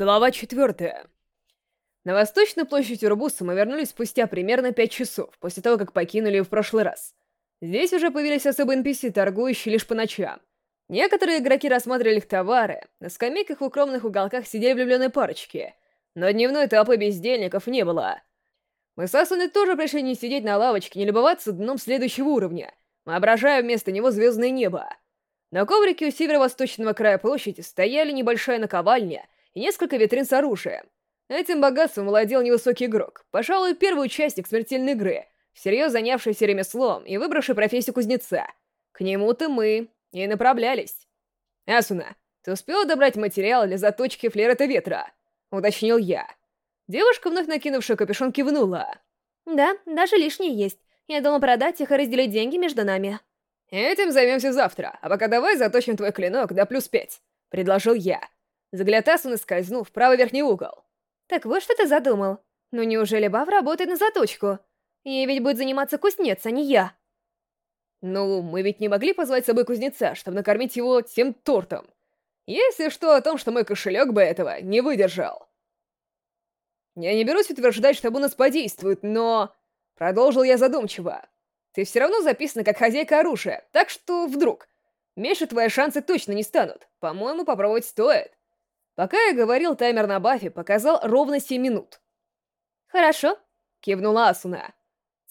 Глава четвертая. На восточную площадь Урбуса мы вернулись спустя примерно пять часов, после того, как покинули ее в прошлый раз. Здесь уже появились особые NPC, торгующие лишь по ночам. Некоторые игроки рассматривали их товары, на скамейках в укромных уголках сидели влюбленные парочки, но дневной толпы бездельников не было. Мы с Асуной тоже пришли не сидеть на лавочке, не любоваться дном следующего уровня, воображая вместо него звездное небо. На коврике у северо-восточного края площади стояли небольшая наковальня — и несколько витрин с оружием. Этим богатством владел невысокий игрок, пожалуй, первый участник смертельной игры, всерьез занявшийся ремеслом и выбравший профессию кузнеца. К нему-то мы и направлялись. «Асуна, ты успела добрать материал для заточки флерета ветра?» — уточнил я. Девушка, вновь накинувшая капюшон, кивнула. «Да, даже лишние есть. Я думала продать их и разделить деньги между нами». «Этим займемся завтра, а пока давай заточим твой клинок до плюс пять», — предложил я. Взгляд Асуны скользнул в правый верхний угол. «Так вот что ты задумал. Ну неужели Бав работает на заточку? Ей ведь будет заниматься кузнец, а не я». «Ну, мы ведь не могли позвать с собой кузнеца, чтобы накормить его тем тортом. Если что о том, что мой кошелек бы этого не выдержал». «Я не берусь утверждать, что бонус подействует, но...» Продолжил я задумчиво. «Ты все равно записана как хозяйка оружия, так что вдруг...» Меньше твои шансы точно не станут. По-моему, попробовать стоит. Пока я говорил, таймер на бафе показал ровно 7 минут. «Хорошо», — кивнула Асуна.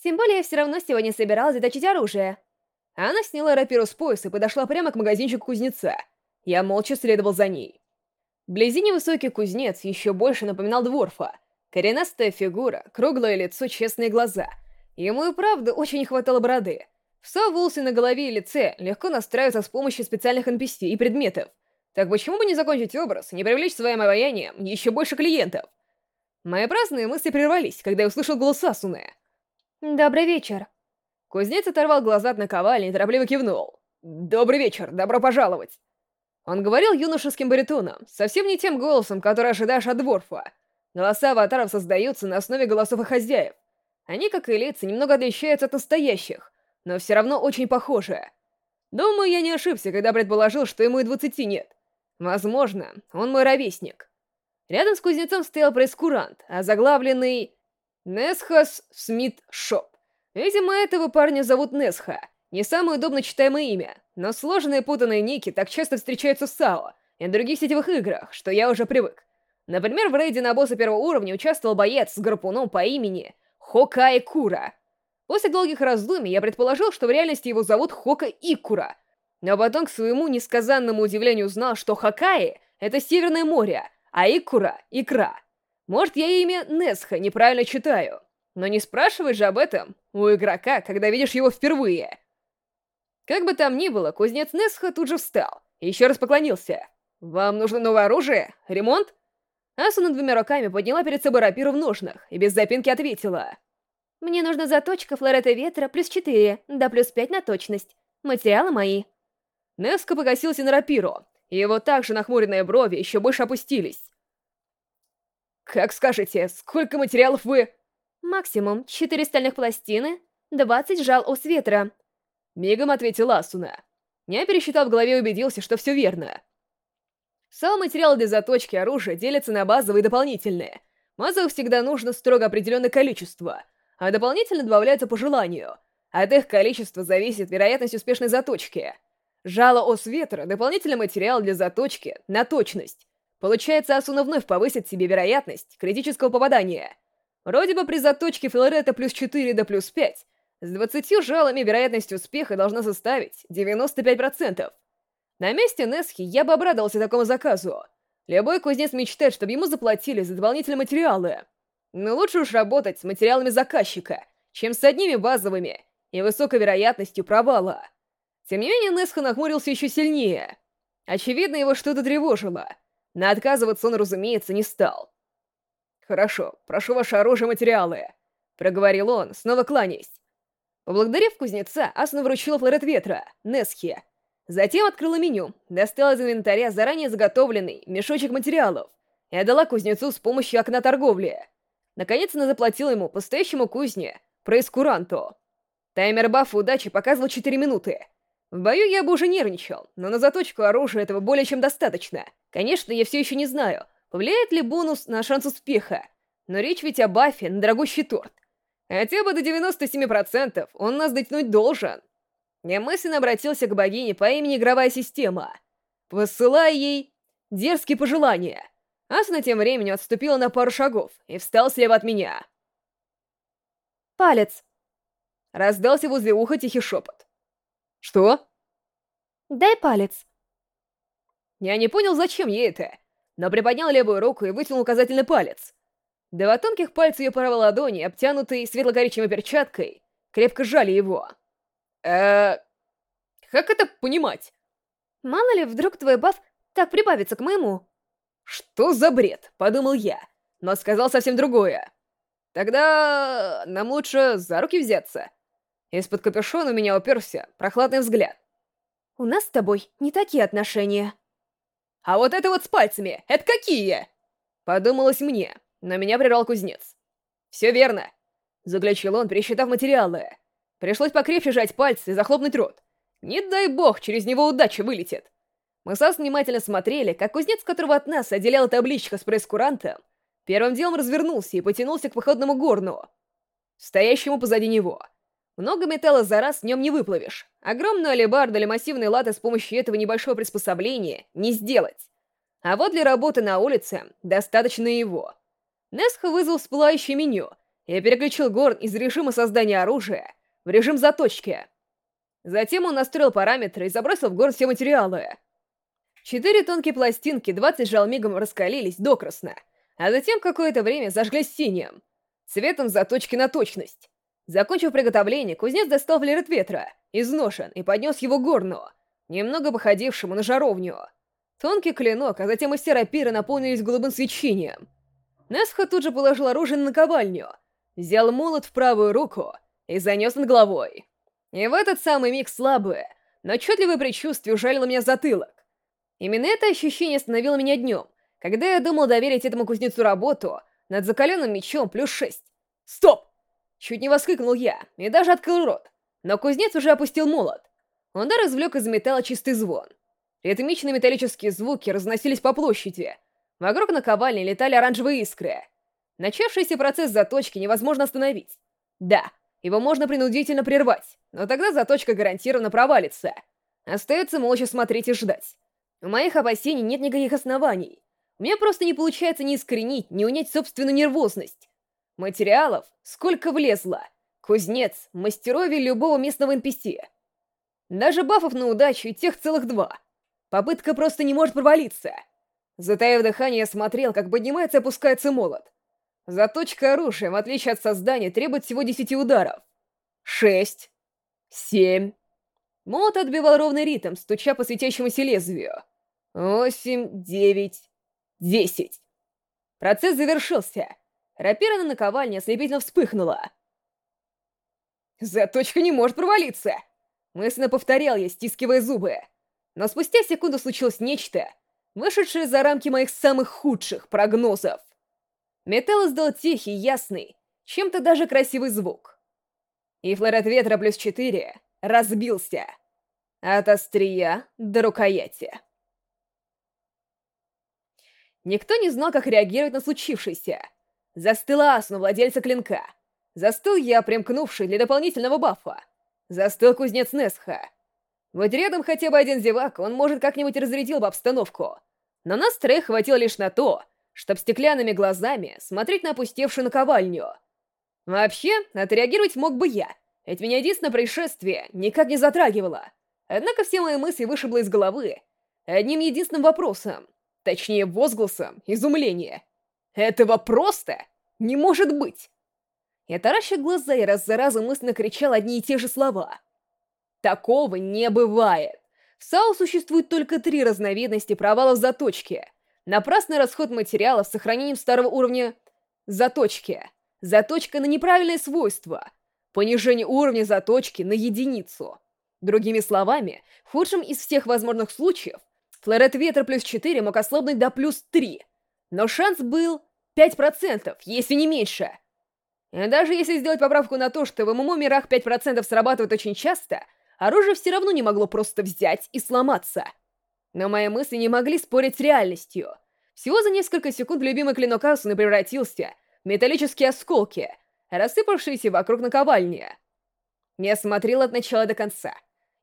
«Тем более я все равно сегодня собиралась заточить оружие». Она сняла рапиру с пояса и подошла прямо к магазинчику кузнеца. Я молча следовал за ней. Вблизи невысокий кузнец еще больше напоминал дворфа. Коренастая фигура, круглое лицо, честные глаза. Ему и правда очень не хватало бороды. Все волосы на голове и лице легко настраиваются с помощью специальных NPC и предметов — так почему бы не закончить образ, не привлечь своим обаянием еще больше клиентов? Мои праздные мысли прервались, когда я услышал голос Асуны. «Добрый вечер». Кузнец оторвал глаза от наковальни и торопливо кивнул. «Добрый вечер, добро пожаловать». Он говорил юношеским баритоном, совсем не тем голосом, который ожидаешь от дворфа. Голоса аватаров создаются на основе голосов их хозяев. Они, как и лица, немного отличаются от настоящих, но все равно очень похожи. Думаю, я не ошибся, когда предположил, что ему и двадцати нет. Возможно, он мой ровесник. Рядом с кузнецом стоял прескурант, озаглавленный Несхас Смит Шоп. Видимо, этого парня зовут Несха. Не самое удобно читаемое имя, но сложные путанные ники так часто встречаются в САО и других сетевых играх, что я уже привык. Например, в рейде на босса первого уровня участвовал боец с гарпуном по имени Хокай Кура. После долгих раздумий я предположил, что в реальности его зовут Хока Икура — но потом, к своему несказанному удивлению, узнал, что Хакаи — это Северное море, а Икура — икра. Может, я имя Несха неправильно читаю, но не спрашивай же об этом у игрока, когда видишь его впервые. Как бы там ни было, кузнец Несха тут же встал и еще раз поклонился. «Вам нужно новое оружие? Ремонт?» Асуна двумя руками подняла перед собой рапиру в ножнах и без запинки ответила. «Мне нужна заточка флорета ветра плюс 4, да плюс 5 на точность. Материалы мои». Неско покосился на рапиру, и его также нахмуренные брови еще больше опустились. «Как скажете, сколько материалов вы...» «Максимум четыре стальных пластины, двадцать жал ос ветра», — мигом ответила Асуна. Я пересчитал в голове и убедился, что все верно. Сам материал для заточки оружия делится на базовые и дополнительные. Базовых всегда нужно строго определенное количество, а дополнительно добавляются по желанию. От их количества зависит вероятность успешной заточки — Жало ос ветра — дополнительный материал для заточки на точность. Получается, Асуна вновь повысит себе вероятность критического попадания. Вроде бы при заточке Филарета плюс 4 до плюс 5, с 20 жалами вероятность успеха должна составить 95%. На месте Несхи я бы обрадовался такому заказу. Любой кузнец мечтает, чтобы ему заплатили за дополнительные материалы. Но лучше уж работать с материалами заказчика, чем с одними базовыми и высокой вероятностью провала. Тем не менее, Несха нахмурился еще сильнее. Очевидно, его что-то тревожило. Но отказываться он, разумеется, не стал. «Хорошо, прошу ваше оружие материалы», — проговорил он, снова кланяясь. Поблагодарив кузнеца, Асна вручила флорет ветра, Несхе. Затем открыла меню, достала из инвентаря заранее заготовленный мешочек материалов и отдала кузнецу с помощью окна торговли. Наконец она заплатила ему по стоящему кузне, проискуранту. Таймер бафа удачи показывал 4 минуты. В бою я бы уже нервничал, но на заточку оружия этого более чем достаточно. Конечно, я все еще не знаю, Повлияет ли бонус на шанс успеха? Но речь ведь о бафе на дорогущий торт. Хотя бы до 97% он нас дотянуть должен. Я мысленно обратился к богине по имени Игровая Система, посылая ей дерзкие пожелания. Асна тем временем отступила на пару шагов и встал слева от меня. «Палец!» Раздался возле уха тихий шепот. «Что?» «Дай палец!» Я не понял, зачем ей это, но приподнял левую руку и вытянул указательный палец. Два тонких пальца ее правой ладони, обтянутые светло-коричневой перчаткой, крепко сжали его. э Как это понимать? Мало ли, вдруг твой баф так прибавится к моему. Что за бред? Подумал я, но сказал совсем другое. Тогда нам лучше за руки взяться. Из-под капюшона у меня уперся прохладный взгляд. У нас с тобой не такие отношения. А вот это вот с пальцами, это какие? Подумалось мне, но меня прервал кузнец. Все верно. Заключил он, пересчитав материалы. Пришлось покрепче сжать пальцы и захлопнуть рот. Не дай бог, через него удача вылетит. Мы с Ас внимательно смотрели, как кузнец, которого от нас отделяла табличка с пресс-курантом, первым делом развернулся и потянулся к походному горну, стоящему позади него. Много металла за раз в нем не выплавишь. Огромную алебарду или массивные латы с помощью этого небольшого приспособления не сделать. А вот для работы на улице достаточно его. Несха вызвал всплывающее меню и переключил Горн из режима создания оружия в режим заточки. Затем он настроил параметры и забросил в Горн все материалы. Четыре тонкие пластинки 20 жал мигом раскалились докрасно, а затем какое-то время зажглись синим, цветом заточки на точность. Закончив приготовление, кузнец достал флерет ветра, изношен, и поднес его горну, немного походившему на жаровню. Тонкий клинок, а затем и все наполнились голубым свечением. Несха тут же положил оружие на наковальню, взял молот в правую руку и занес над головой. И в этот самый миг слабое, но отчетливое предчувствие ужалило меня затылок. Именно это ощущение остановило меня днем, когда я думал доверить этому кузнецу работу над закаленным мечом плюс шесть. Стоп! Чуть не воскликнул я и даже открыл рот, но кузнец уже опустил молот. Даже извлек из металла чистый звон. Ритмичные металлические звуки разносились по площади. Вокруг наковальни летали оранжевые искры. Начавшийся процесс заточки невозможно остановить. Да, его можно принудительно прервать, но тогда заточка гарантированно провалится. Остается молча смотреть и ждать. У моих опасений нет никаких оснований. У меня просто не получается ни искоренить, ни унять собственную нервозность. Материалов сколько влезло. Кузнец, мастерове любого местного NPC. Даже бафов на удачу и тех целых два. Попытка просто не может провалиться. Затаив дыхание, смотрел, как поднимается и опускается молот. Заточка оружия, в отличие от создания, требует всего десяти ударов. Шесть. Семь. Молот отбивал ровный ритм, стуча по светящемуся лезвию. Восемь, девять, десять. Процесс завершился. Рапира на наковальне ослепительно вспыхнула. «Заточка не может провалиться!» Мысленно повторял я, стискивая зубы. Но спустя секунду случилось нечто, вышедшее за рамки моих самых худших прогнозов. Металл издал тихий, ясный, чем-то даже красивый звук. И флорет ветра плюс четыре разбился. От острия до рукояти. Никто не знал, как реагировать на случившееся. Застыла Асну, владельца клинка. Застыл я, примкнувший для дополнительного бафа. Застыл кузнец Несха. Вот рядом хотя бы один зевак, он, может, как-нибудь разрядил бы обстановку. Но нас троих хватило лишь на то, чтоб стеклянными глазами смотреть на опустевшую наковальню. Вообще, отреагировать мог бы я, ведь меня единственное происшествие никак не затрагивало. Однако все мои мысли вышибло из головы одним единственным вопросом, точнее возгласом изумления. Этого просто не может быть! Я таращил глаза и раз за разом мысленно кричал одни и те же слова. Такого не бывает. В САУ существует только три разновидности провалов заточки. Напрасный расход материалов с сохранением старого уровня заточки. Заточка на неправильное свойство. Понижение уровня заточки на единицу. Другими словами, в худшем из всех возможных случаев, флорет ветра плюс 4 мог ослабнуть до плюс 3. Но шанс был 5%, если не меньше. И даже если сделать поправку на то, что в ММО мирах 5% срабатывает очень часто, оружие все равно не могло просто взять и сломаться. Но мои мысли не могли спорить с реальностью. Всего за несколько секунд любимый клинок Асуны превратился в металлические осколки, рассыпавшиеся вокруг наковальни. Я смотрел от начала до конца.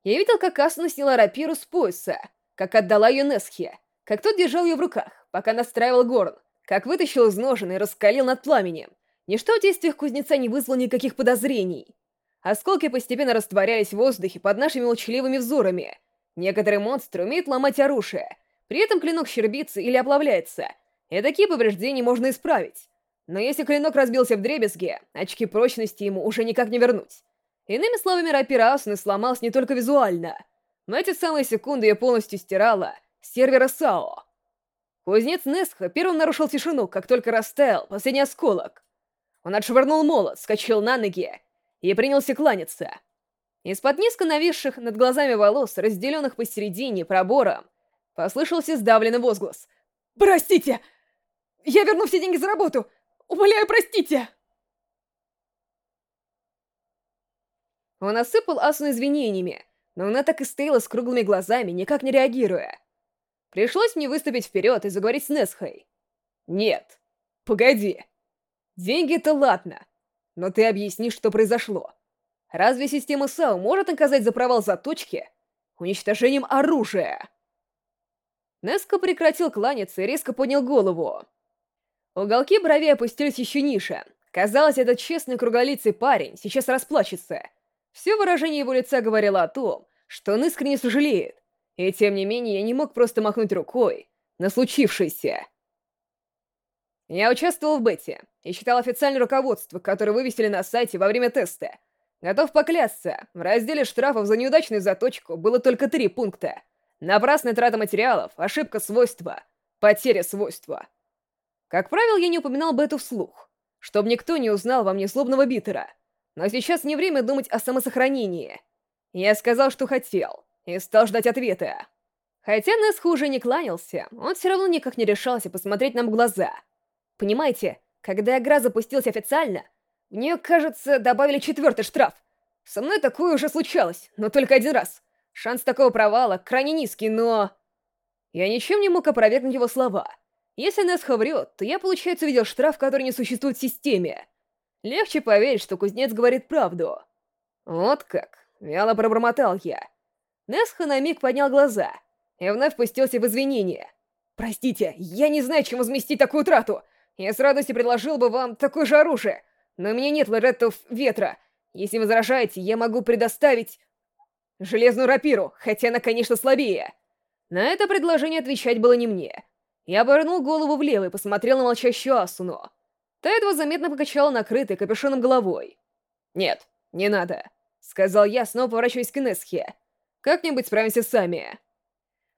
Я видел, как Асуна сняла рапиру с пояса, как отдала ее Несхе, как тот держал ее в руках, пока настраивал горн, как вытащил из ножен и раскалил над пламенем. Ничто в действиях кузнеца не вызвало никаких подозрений. Осколки постепенно растворялись в воздухе под нашими молчаливыми взорами. Некоторые монстры умеют ломать оружие, при этом клинок щербится или оплавляется, и такие повреждения можно исправить. Но если клинок разбился в дребезге, очки прочности ему уже никак не вернуть. Иными словами, рапира Асуны сломалась не только визуально. В эти самые секунды я полностью стирала сервера САО. Кузнец Несха первым нарушил тишину, как только растаял последний осколок. Он отшвырнул молот, скачал на ноги и принялся кланяться. Из-под низко нависших над глазами волос, разделенных посередине пробором, послышался сдавленный возглас. «Простите! Я верну все деньги за работу! Умоляю, простите!» Он осыпал Асуну извинениями, но она так и стояла с круглыми глазами, никак не реагируя. Пришлось мне выступить вперед и заговорить с Несхой. «Нет, погоди. Деньги-то ладно, но ты объясни, что произошло. Разве система САУ может наказать за провал заточки уничтожением оружия?» Неско прекратил кланяться и резко поднял голову. Уголки брови опустились еще ниже. Казалось, этот честный круглолицый парень сейчас расплачется. Все выражение его лица говорило о том, что он искренне сожалеет, и тем не менее я не мог просто махнуть рукой на случившееся. Я участвовал в бете и читал официальное руководство, которое вывесили на сайте во время теста. Готов поклясться, в разделе штрафов за неудачную заточку было только три пункта. Напрасная трата материалов, ошибка свойства, потеря свойства. Как правило, я не упоминал бету вслух, чтобы никто не узнал во мне злобного битера. Но сейчас не время думать о самосохранении. Я сказал, что хотел, и стал ждать ответа. Хотя Несху уже не кланялся, он все равно никак не решался посмотреть нам в глаза. Понимаете, когда игра запустилась официально, в нее, кажется, добавили четвертый штраф. Со мной такое уже случалось, но только один раз. Шанс такого провала крайне низкий, но... Я ничем не мог опровергнуть его слова. Если Несха врет, то я, получается, увидел штраф, который не существует в системе. Легче поверить, что кузнец говорит правду. Вот как. Вяло пробормотал я. Несха на миг поднял глаза и вновь пустился в извинения. «Простите, я не знаю, чем возместить такую трату. Я с радостью предложил бы вам такое же оружие, но у меня нет лареттов ветра. Если возражаете, я могу предоставить железную рапиру, хотя она, конечно, слабее». На это предложение отвечать было не мне. Я повернул голову влево и посмотрел на молчащую Асуну. Та едва заметно покачала накрытой капюшоном головой. «Нет, не надо», — сказал я, снова поворачиваясь к Несхе. Как-нибудь справимся сами.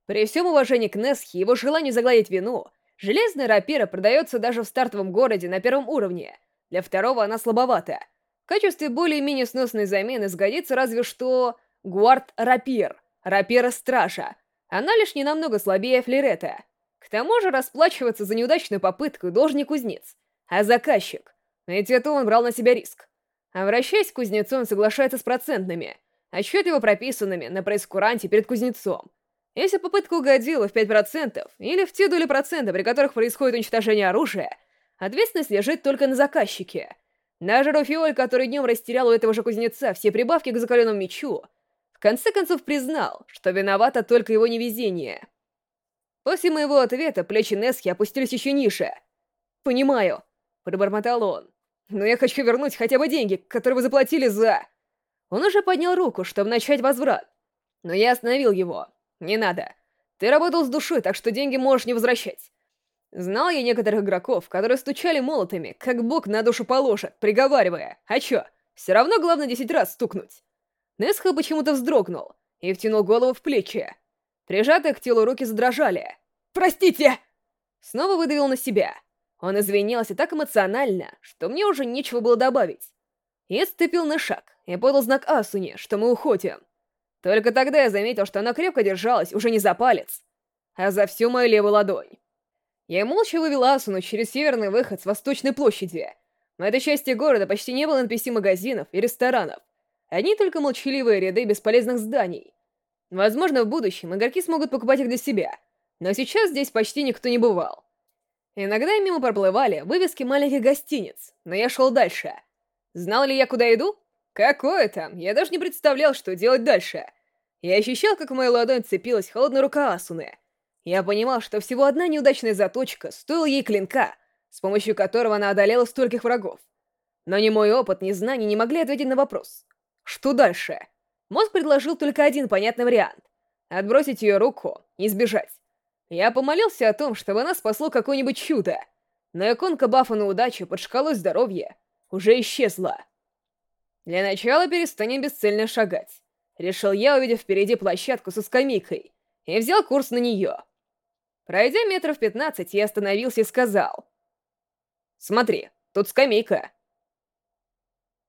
При всем уважении к Несхе и его желанию загладить вину, железная рапира продается даже в стартовом городе на первом уровне. Для второго она слабовата. В качестве более-менее сносной замены сгодится разве что Гуард-рапир, рапира-стража. Она лишь не намного слабее флерета. К тому же расплачиваться за неудачную попытку должен не кузнец, а заказчик. Ведь это он брал на себя риск. Обращаясь к кузнецу, он соглашается с процентными — отчетливо прописанными на пресс-куранте перед кузнецом. Если попытка угодила в 5% или в те доли процента, при которых происходит уничтожение оружия, ответственность лежит только на заказчике. Даже Руфиоль, который днем растерял у этого же кузнеца все прибавки к закаленному мечу, в конце концов признал, что виновато только его невезение. После моего ответа плечи Нески опустились еще ниже. «Понимаю», — пробормотал он. «Но я хочу вернуть хотя бы деньги, которые вы заплатили за...» Он уже поднял руку, чтобы начать возврат. Но я остановил его. «Не надо. Ты работал с душой, так что деньги можешь не возвращать». Знал я некоторых игроков, которые стучали молотами, как бог на душу положит, приговаривая. «А чё, все равно главное десять раз стукнуть». Несха почему-то вздрогнул и втянул голову в плечи. Прижатые к телу руки задрожали. «Простите!» Снова выдавил на себя. Он извинялся так эмоционально, что мне уже нечего было добавить. И отступил на шаг и подал знак Асуне, что мы уходим. Только тогда я заметил, что она крепко держалась уже не за палец, а за всю мою левую ладонь. Я молча вывел Асуну через северный выход с Восточной площади. В этой части города почти не было NPC-магазинов и ресторанов. Одни только молчаливые ряды бесполезных зданий. Возможно, в будущем игроки смогут покупать их для себя, но сейчас здесь почти никто не бывал. Иногда мимо проплывали вывески маленьких гостиниц, но я шел дальше. Знал ли я, куда иду? Какое там? Я даже не представлял, что делать дальше. Я ощущал, как в мою ладонь цепилась холодная рука Асуны. Я понимал, что всего одна неудачная заточка стоила ей клинка, с помощью которого она одолела стольких врагов. Но ни мой опыт, ни знания не могли ответить на вопрос. Что дальше? Мозг предложил только один понятный вариант. Отбросить ее руку и сбежать. Я помолился о том, чтобы она спасло какое-нибудь чудо, но иконка бафа на удачу под шкалой здоровья уже исчезла. Для начала перестанем бесцельно шагать. Решил я, увидев впереди площадку со скамейкой, и взял курс на нее. Пройдя метров пятнадцать, я остановился и сказал. «Смотри, тут скамейка».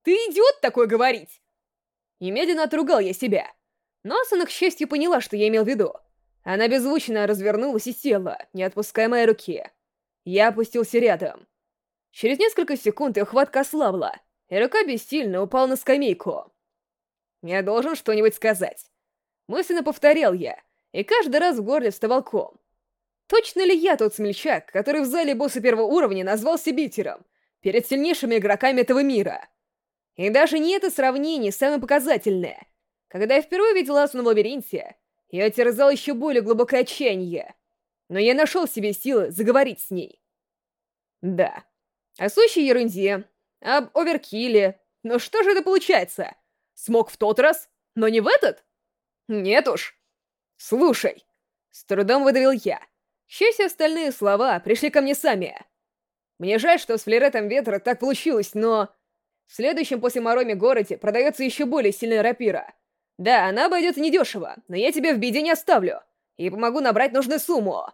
«Ты идиот такой говорить!» И медленно отругал я себя. Но Асана, к счастью, поняла, что я имел в виду. Она беззвучно развернулась и села, не отпуская моей руки. Я опустился рядом. Через несколько секунд ее хватка ослабла, и рука бессильно упала на скамейку. «Я должен что-нибудь сказать». Мысленно повторял я, и каждый раз в горле вставал ком. Точно ли я тот смельчак, который в зале босса первого уровня назвался битером, перед сильнейшими игроками этого мира? И даже не это сравнение самое показательное. Когда я впервые видел Асуну в лабиринте, я терзал еще более глубокое отчаяние. Но я нашел в себе силы заговорить с ней. Да, о сущей ерунде, об оверкиле. Но что же это получается? Смог в тот раз, но не в этот? Нет уж. Слушай, с трудом выдавил я. К остальные слова пришли ко мне сами. Мне жаль, что с флеретом ветра так получилось, но... В следующем после Мороми городе продается еще более сильная рапира. Да, она обойдется недешево, но я тебя в беде не оставлю. И помогу набрать нужную сумму.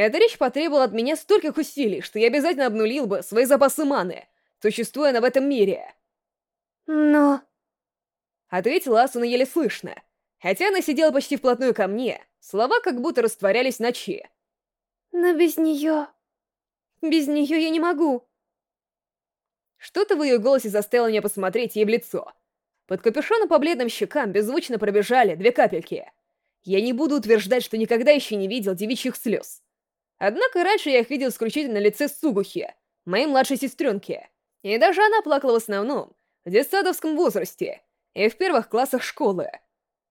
Эта речь потребовала от меня стольких усилий, что я обязательно обнулил бы свои запасы маны, существуя она в этом мире. Но... Ответила Асуна еле слышно. Хотя она сидела почти вплотную ко мне, слова как будто растворялись в ночи. Но без нее... Без нее я не могу. Что-то в ее голосе заставило меня посмотреть ей в лицо. Под капюшоном по бледным щекам беззвучно пробежали две капельки. Я не буду утверждать, что никогда еще не видел девичьих слез. Однако раньше я их видел исключительно на лице Сугухи, моей младшей сестренки. И даже она плакала в основном в детсадовском возрасте и в первых классах школы.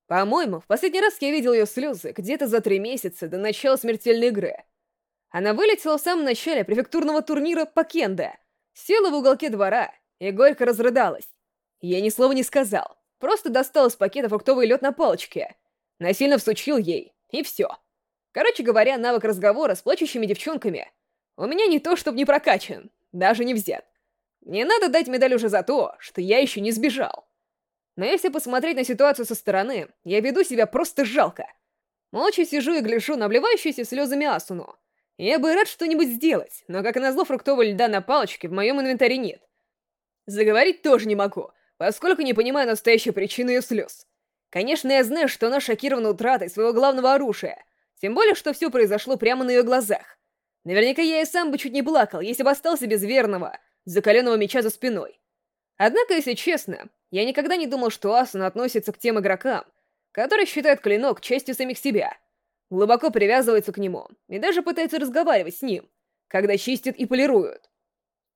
По-моему, в последний раз я видел ее слезы где-то за три месяца до начала смертельной игры. Она вылетела в самом начале префектурного турнира по кенде, села в уголке двора и горько разрыдалась. Я ни слова не сказал, просто достал из пакета фруктовый лед на палочке, насильно всучил ей, и все. Короче говоря, навык разговора с плачущими девчонками у меня не то чтобы не прокачан, даже не взят. Мне надо дать медаль уже за то, что я еще не сбежал. Но если посмотреть на ситуацию со стороны, я веду себя просто жалко. Молча сижу и гляжу на обливающуюся слезами Асуну. Я бы рад что-нибудь сделать, но, как назло, фруктового льда на палочке в моем инвентаре нет. Заговорить тоже не могу, поскольку не понимаю настоящую причину ее слез. Конечно, я знаю, что она шокирована утратой своего главного оружия, тем более, что все произошло прямо на ее глазах. Наверняка я и сам бы чуть не плакал, если бы остался без верного, закаленного меча за спиной. Однако, если честно, я никогда не думал, что Асуна относится к тем игрокам, которые считают клинок частью самих себя, глубоко привязываются к нему и даже пытаются разговаривать с ним, когда чистят и полируют.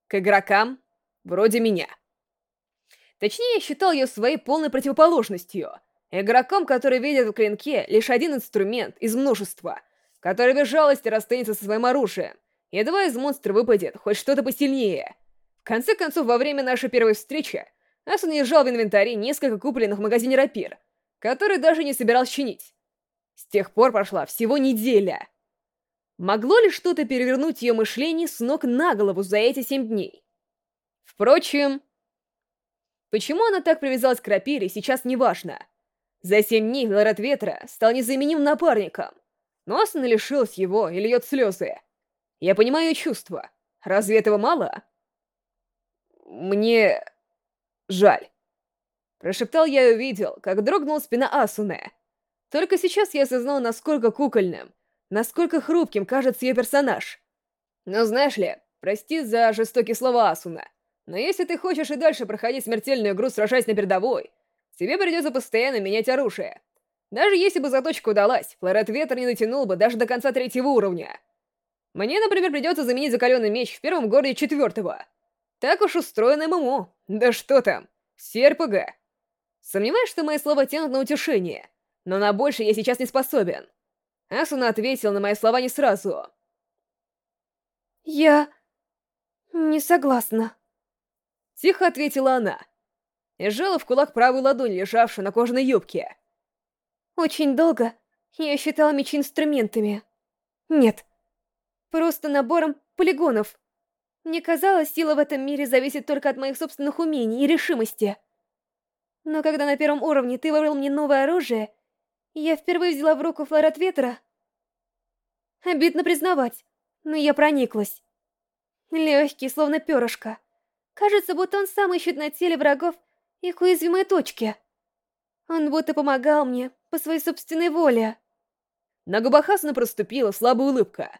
К игрокам вроде меня. Точнее, я считал ее своей полной противоположностью — Игроком, который видит в клинке лишь один инструмент из множества, который без жалости расстанется со своим оружием. Едва из монстра выпадет хоть что-то посильнее. В конце концов, во время нашей первой встречи Асан езжал в инвентаре несколько купленных в магазине рапир, который даже не собирался чинить. С тех пор прошла всего неделя. Могло ли что-то перевернуть ее мышление с ног на голову за эти семь дней? Впрочем, почему она так привязалась к рапире, сейчас не важно. За семь дней Лорет Ветра стал незаменимым напарником, но Асана лишилась его и льет слезы. Я понимаю чувства. Разве этого мало? Мне... жаль. Прошептал я и увидел, как дрогнула спина Асуны. Только сейчас я осознал, насколько кукольным, насколько хрупким кажется ее персонаж. Но знаешь ли, прости за жестокие слова Асуна, но если ты хочешь и дальше проходить смертельную игру, сражаясь на передовой, тебе придется постоянно менять оружие. Даже если бы заточка удалась, Флорет Ветер не дотянул бы даже до конца третьего уровня. Мне, например, придется заменить закаленный меч в первом городе четвертого. Так уж устроено ММО. Да что там, все РПГ. Сомневаюсь, что мои слова тянут на утешение, но на больше я сейчас не способен. Асуна ответил на мои слова не сразу. «Я... не согласна», — тихо ответила она. И сжала в кулак правую ладонь, лежавшую на кожаной юбке. «Очень долго я считала мечи инструментами. Нет, просто набором полигонов. Мне казалось, сила в этом мире зависит только от моих собственных умений и решимости. Но когда на первом уровне ты выбрал мне новое оружие, я впервые взяла в руку флор от ветра. Обидно признавать, но я прониклась. Легкий, словно перышко. Кажется, будто он сам ищет на теле врагов их уязвимые точки. Он будто помогал мне по своей собственной воле. На губах Асуны проступила слабая улыбка.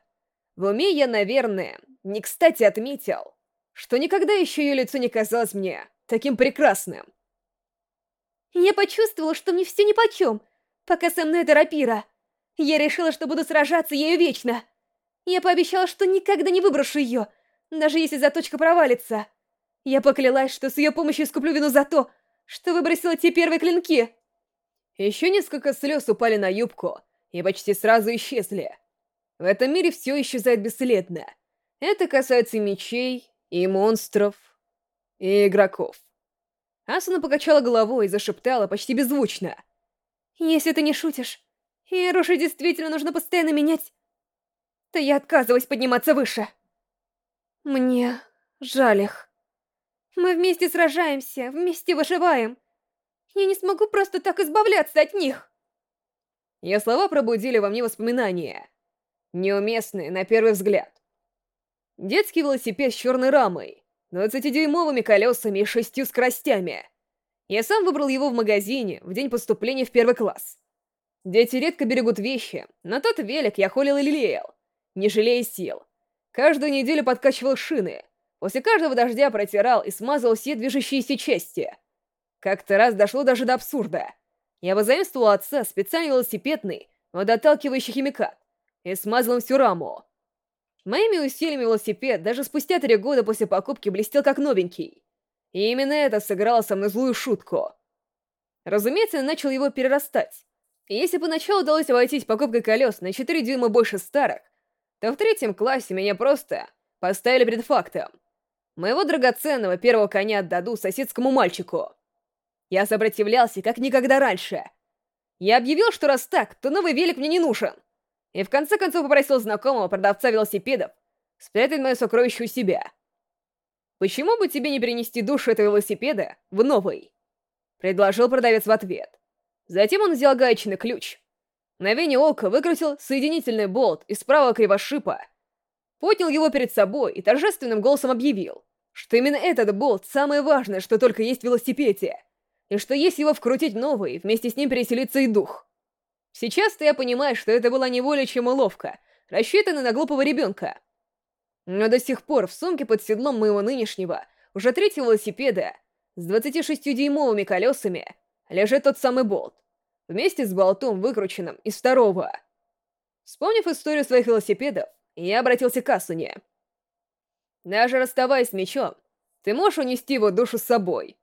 В уме я, наверное, не кстати отметил, что никогда еще ее лицо не казалось мне таким прекрасным. Я почувствовала, что мне все нипочем, пока со мной эта рапира. Я решила, что буду сражаться ею вечно. Я пообещала, что никогда не выброшу ее, даже если заточка провалится. Я поклялась, что с ее помощью искуплю вину за то, что выбросила те первые клинки. Еще несколько слез упали на юбку и почти сразу исчезли. В этом мире все исчезает бесследно. Это касается и мечей, и монстров, и игроков. Асуна покачала головой и зашептала почти беззвучно. «Если ты не шутишь, и оружие действительно нужно постоянно менять, то я отказываюсь подниматься выше. Мне жаль их. Мы вместе сражаемся, вместе выживаем. Я не смогу просто так избавляться от них. Ее слова пробудили во мне воспоминания. Неуместные, на первый взгляд. Детский велосипед с черной рамой, 20-дюймовыми колесами и шестью скоростями. Я сам выбрал его в магазине в день поступления в первый класс. Дети редко берегут вещи, но тот велик я холил и лелеял, не жалея сил. Каждую неделю подкачивал шины, после каждого дождя протирал и смазывал все движущиеся части. Как-то раз дошло даже до абсурда. Я позаимствовал отца специальный велосипедный, водоотталкивающий химикат, и смазал всю раму. Моими усилиями велосипед даже спустя три года после покупки блестел как новенький. И именно это сыграло со мной злую шутку. Разумеется, я начал его перерастать. И если поначалу удалось обойтись покупкой колес на 4 дюйма больше старых, то в третьем классе меня просто поставили перед фактом. Моего драгоценного первого коня отдаду соседскому мальчику. Я сопротивлялся, как никогда раньше. Я объявил, что раз так, то новый велик мне не нужен. И в конце концов попросил знакомого продавца велосипедов спрятать мое сокровище у себя. «Почему бы тебе не перенести душу этого велосипеда в новый?» Предложил продавец в ответ. Затем он взял гаечный ключ. На вене ока выкрутил соединительный болт из правого кривошипа, поднял его перед собой и торжественным голосом объявил, что именно этот болт самое важное, что только есть в велосипеде, и что если его вкрутить новый, вместе с ним переселится и дух. Сейчас-то я понимаю, что это была не более чем уловка, рассчитанная на глупого ребенка. Но до сих пор в сумке под седлом моего нынешнего, уже третьего велосипеда, с 26-дюймовыми колесами, лежит тот самый болт, вместе с болтом, выкрученным из второго. Вспомнив историю своих велосипедов, я обратился к Асуне. Даже расставаясь с мечом, ты можешь унести его душу с собой.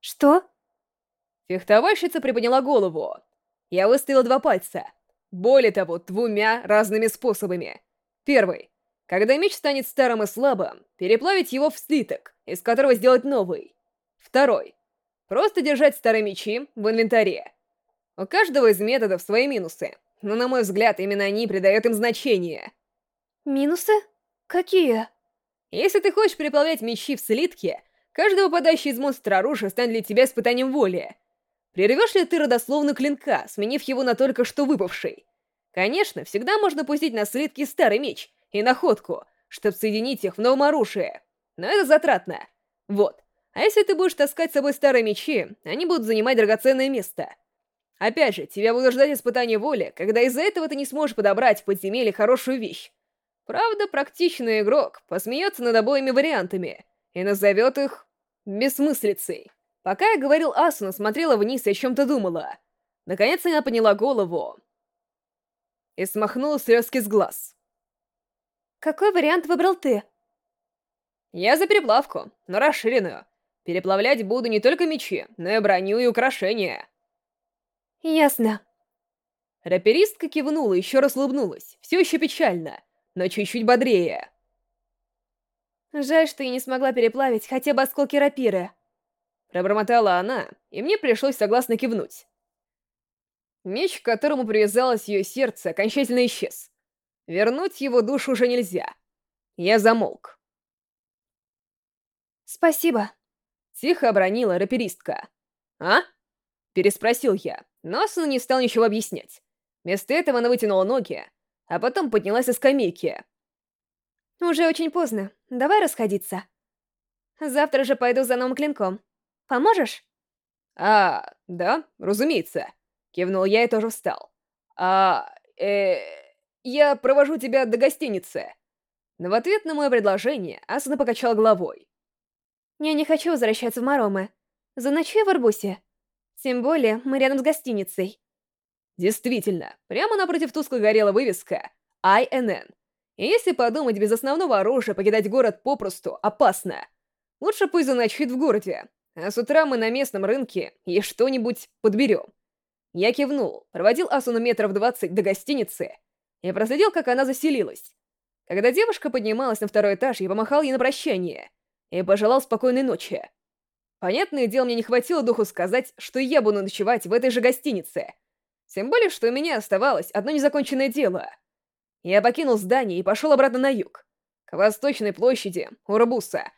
Что? Фехтовальщица приподняла голову. Я выставил два пальца. Более того, двумя разными способами. Первый. Когда меч станет старым и слабым, переплавить его в слиток, из которого сделать новый. Второй. Просто держать старые мечи в инвентаре. У каждого из методов свои минусы, но, на мой взгляд, именно они придают им значение. Минусы? Какие? Если ты хочешь переплавлять мечи в слитке, каждый выпадающий из монстра оружия станет для тебя испытанием воли. Прервешь ли ты родословно клинка, сменив его на только что выпавший? Конечно, всегда можно пустить на слитки старый меч и находку, чтобы соединить их в новом оружии. Но это затратно. Вот. А если ты будешь таскать с собой старые мечи, они будут занимать драгоценное место. Опять же, тебя будут ждать испытания воли, когда из-за этого ты не сможешь подобрать в подземелье хорошую вещь. Правда, практичный игрок посмеется над обоими вариантами и назовет их бессмыслицей. Пока я говорил, Асуна смотрела вниз и о чем-то думала. Наконец она подняла голову и смахнула слезки с глаз. Какой вариант выбрал ты? Я за переплавку, но расширенную. Переплавлять буду не только мечи, но и броню и украшения. Ясно. Раперистка кивнула еще раз улыбнулась, все еще печально, но чуть-чуть бодрее. Жаль, что я не смогла переплавить хотя бы осколки рапиры. Пробормотала она, и мне пришлось согласно кивнуть. Меч, к которому привязалось ее сердце, окончательно исчез. Вернуть его душу уже нельзя. Я замолк. «Спасибо», — тихо обронила раперистка. «А?» — переспросил я, но Асуна не стал ничего объяснять. Вместо этого она вытянула ноги, а потом поднялась со скамейки. «Уже очень поздно. Давай расходиться. Завтра же пойду за новым клинком. Поможешь?» «А, да, разумеется», — кивнул я и тоже встал. «А, э, я провожу тебя до гостиницы». Но в ответ на мое предложение Асуна покачала головой. «Я не хочу возвращаться в Маромы. Заночую в Арбусе. Тем более, мы рядом с гостиницей». Действительно, прямо напротив тускло горела вывеска INN. И если подумать, без основного оружия покидать город попросту опасно. Лучше пусть заночует в городе, а с утра мы на местном рынке и что-нибудь подберем. Я кивнул, проводил Асуну метров двадцать до гостиницы и проследил, как она заселилась. Когда девушка поднималась на второй этаж, я помахал ей на прощание и пожелал спокойной ночи. Понятное дело, мне не хватило духу сказать, что я буду ночевать в этой же гостинице — тем более, что у меня оставалось одно незаконченное дело. Я покинул здание и пошел обратно на юг, к восточной площади Урбуса.